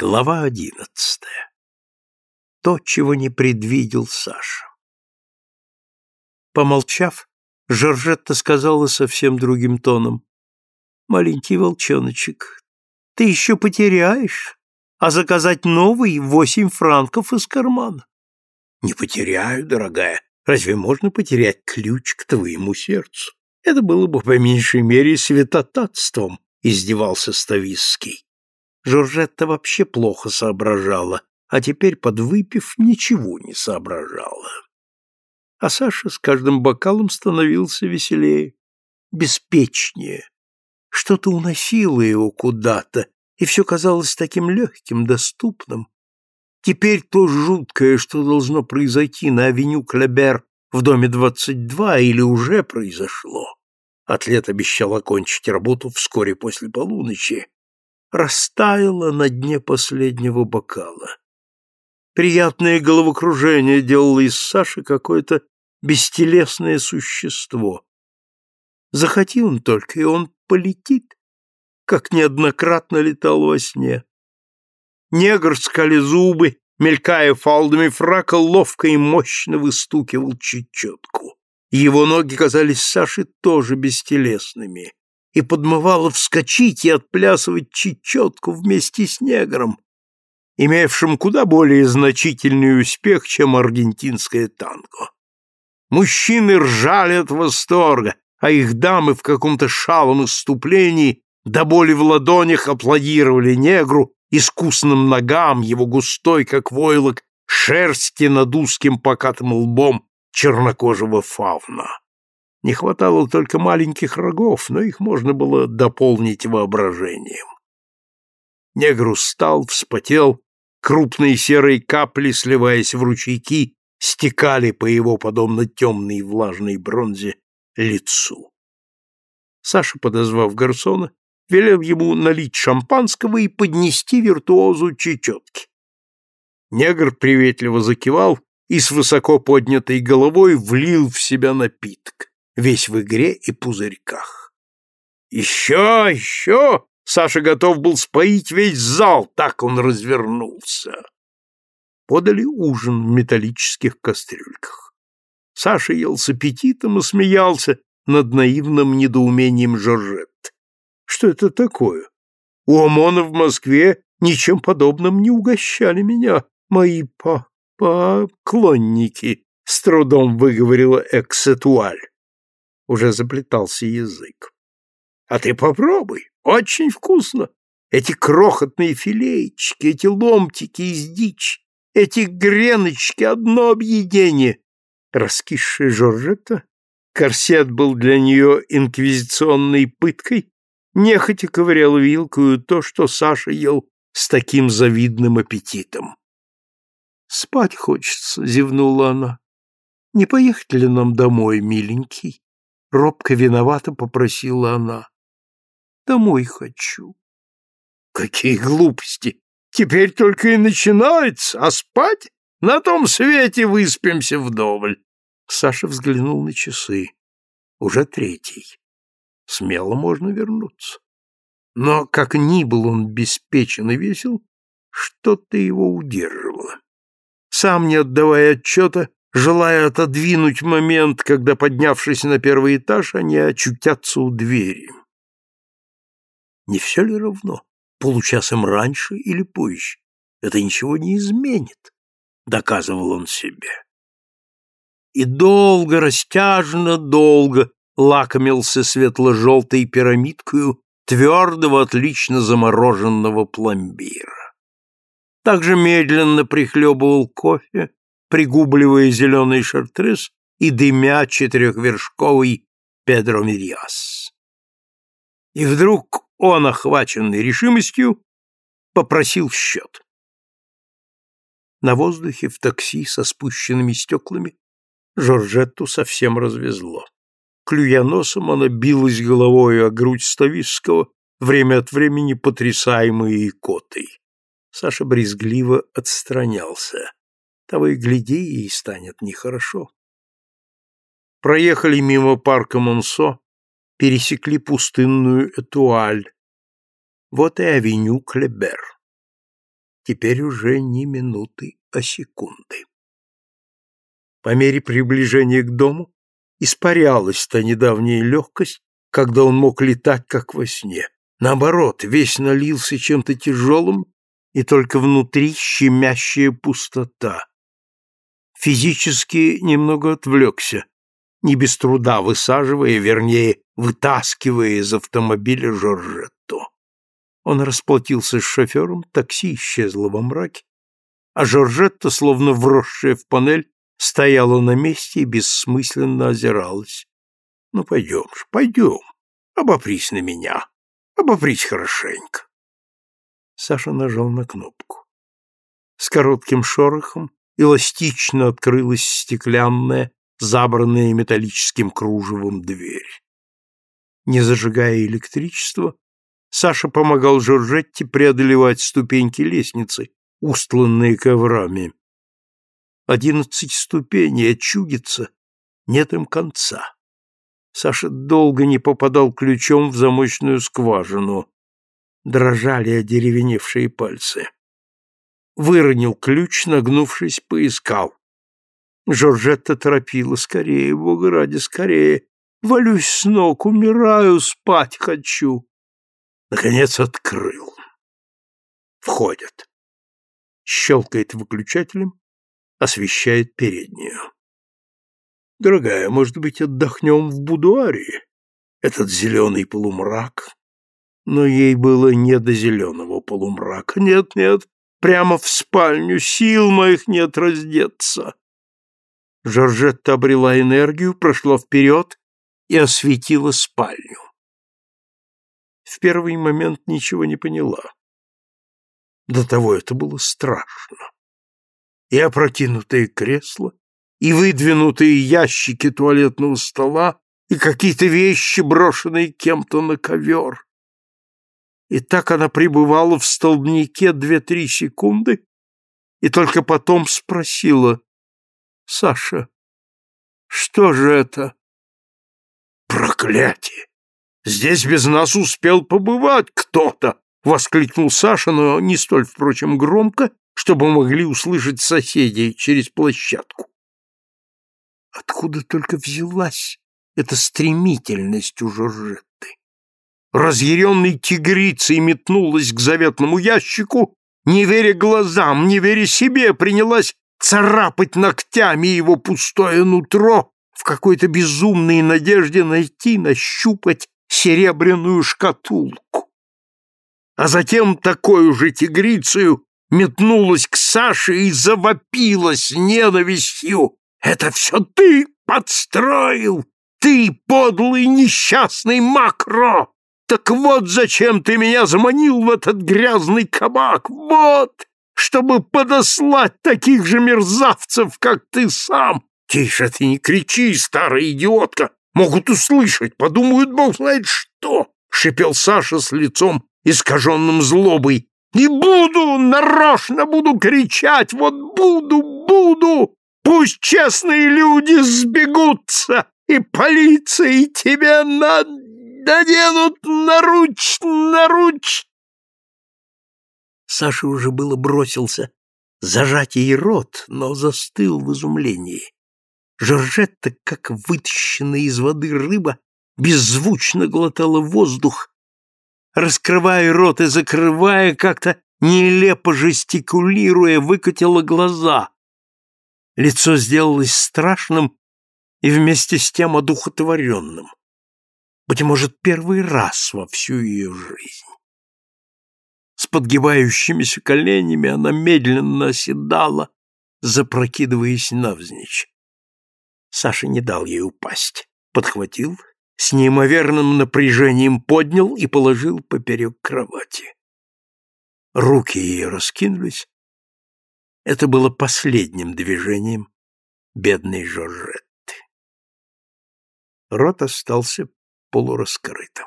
Глава одиннадцатая. То, чего не предвидел Саша. Помолчав, Жоржетта сказала совсем другим тоном. «Маленький волчоночек, ты еще потеряешь, а заказать новый восемь франков из кармана». «Не потеряю, дорогая. Разве можно потерять ключ к твоему сердцу? Это было бы по меньшей мере святотатством», — издевался Стависский. Жоржетта вообще плохо соображала, а теперь, подвыпив, ничего не соображала. А Саша с каждым бокалом становился веселее, беспечнее. Что-то уносило его куда-то, и все казалось таким легким, доступным. Теперь то жуткое, что должно произойти на авеню Клебер в доме 22 или уже произошло. Атлет обещал окончить работу вскоре после полуночи, растаяла на дне последнего бокала. Приятное головокружение делало из Саши какое-то бестелесное существо. Захоти он только, и он полетит, как неоднократно летал во сне. Негр скали зубы, мелькая фалдами фрака, ловко и мощно выстукивал чечетку. Его ноги казались Саше тоже бестелесными и подмывало вскочить и отплясывать чечетку вместе с негром, имевшим куда более значительный успех, чем аргентинское танго. Мужчины ржали от восторга, а их дамы в каком-то шалом иступлении до боли в ладонях аплодировали негру, искусным ногам, его густой, как войлок, шерсти над узким покатым лбом чернокожего фавна. Не хватало только маленьких рогов, но их можно было дополнить воображением. Негр устал, вспотел, крупные серые капли, сливаясь в ручейки, стекали по его, подобно темной влажной бронзе, лицу. Саша, подозвав гарсона, велел ему налить шампанского и поднести виртуозу чечетки. Негр приветливо закивал и с высоко поднятой головой влил в себя напиток весь в игре и пузырьках. «Еще, еще!» Саша готов был споить весь зал, так он развернулся. Подали ужин в металлических кастрюльках. Саша ел с аппетитом и смеялся над наивным недоумением Жоржет. Что это такое? У ОМОНа в Москве ничем подобным не угощали меня, мои по поклонники, с трудом выговорила Эксетуаль уже заплетался язык. А ты попробуй, очень вкусно. Эти крохотные филейчики, эти ломтики из дичи, эти греночки — одно объедение. Раскисшая Жоржетта, корсет был для нее инквизиционной пыткой, нехотя ковырял вилкою то, что Саша ел с таким завидным аппетитом. «Спать хочется», — зевнула она. «Не поехать ли нам домой, миленький?» Робко виновата попросила она. Домой хочу. Какие глупости! Теперь только и начинается, а спать? На том свете выспимся вдоволь. Саша взглянул на часы. Уже третий. Смело можно вернуться. Но, как ни был он беспечен и весел, что-то его удерживало. Сам не отдавая отчета, желая отодвинуть момент, когда, поднявшись на первый этаж, они очутятся у двери. Не все ли равно, получасом раньше или позже? Это ничего не изменит, доказывал он себе. И долго, растяжно, долго лакомился светло-желтой пирамидкою твердого, отлично замороженного пломбира. Также медленно прихлебывал кофе, пригубливая зеленый шартрез и дымя четырехвершковый Педро Мирьяс. И вдруг он, охваченный решимостью, попросил счет. На воздухе в такси со спущенными стеклами Жоржетту совсем развезло. Клюя носом, она билась головой о грудь Стависского, время от времени потрясаемой икотой. Саша брезгливо отстранялся. Того и гляди, ей станет нехорошо. Проехали мимо парка Монсо, пересекли пустынную Этуаль. Вот и авеню Клебер. теперь уже не минуты, а секунды. По мере приближения к дому испарялась та недавняя легкость, когда он мог летать, как во сне. Наоборот, весь налился чем-то тяжелым, и только внутри щемящая пустота. Физически немного отвлекся, не без труда высаживая, вернее, вытаскивая из автомобиля Жоржетто. Он расплатился с шофером, такси исчезло во мраке, а Жоржетта, словно вросшая в панель, стояла на месте и бессмысленно озиралась. «Ну, пойдем ж, пойдем, обопрись на меня, обопрись хорошенько». Саша нажал на кнопку. С коротким шорохом эластично открылась стеклянная, забранная металлическим кружевом дверь. Не зажигая электричество, Саша помогал Жоржетте преодолевать ступеньки лестницы, устланные коврами. Одиннадцать ступеней, отчудится, нет им конца. Саша долго не попадал ключом в замочную скважину. Дрожали одеревеневшие пальцы. Выронил ключ, нагнувшись, поискал. Жоржетта торопила. «Скорее, Бога ради, скорее! Валюсь с ног, умираю, спать хочу!» Наконец открыл. Входят. Щелкает выключателем, освещает переднюю. «Дорогая, может быть, отдохнем в будуаре? Этот зеленый полумрак?» Но ей было не до зеленого полумрака. «Нет, нет, прямо в спальню, сил моих нет раздеться!» Жоржетта обрела энергию, прошла вперед и осветила спальню. В первый момент ничего не поняла. До того это было страшно. И опрокинутое кресло, и выдвинутые ящики туалетного стола, и какие-то вещи, брошенные кем-то на ковер. И так она пребывала в столбнике две-три секунды, и только потом спросила, Саша, что же это? Проклятие! Здесь без нас успел побывать кто-то! Воскликнул Саша, но не столь, впрочем, громко, чтобы могли услышать соседи через площадку. Откуда только взялась эта стремительность у Жоржетты? Разъяренной тигрицей метнулась к заветному ящику, не веря глазам, не веря себе, принялась царапать ногтями его пустое нутро в какой-то безумной надежде найти, нащупать серебряную шкатулку. А затем такой же тигрицею метнулась к Саше и завопила с ненавистью. «Это все ты подстроил! Ты, подлый несчастный макро! Так вот зачем ты меня заманил в этот грязный кабак! Вот! чтобы подослать таких же мерзавцев, как ты сам. Тише ты не кричи, старая идиотка. Могут услышать, подумают, бог знает что, — шипел Саша с лицом, искаженным злобой. Не буду, нарочно буду кричать, вот буду, буду. Пусть честные люди сбегутся, и полиция, и тебя наденут наруч, наруч, Саша уже было бросился зажать ей рот, но застыл в изумлении. Жоржетта, как вытащенная из воды рыба, беззвучно глотала воздух, раскрывая рот и закрывая, как-то нелепо жестикулируя, выкатила глаза. Лицо сделалось страшным и вместе с тем одухотворенным. Быть может, первый раз во всю ее жизнь. С подгибающимися коленями она медленно оседала, запрокидываясь навзничь. Саша не дал ей упасть. Подхватил, с неимоверным напряжением поднял и положил поперек кровати. Руки ее раскинулись. Это было последним движением бедной Жоржетты. Рот остался полураскрытым.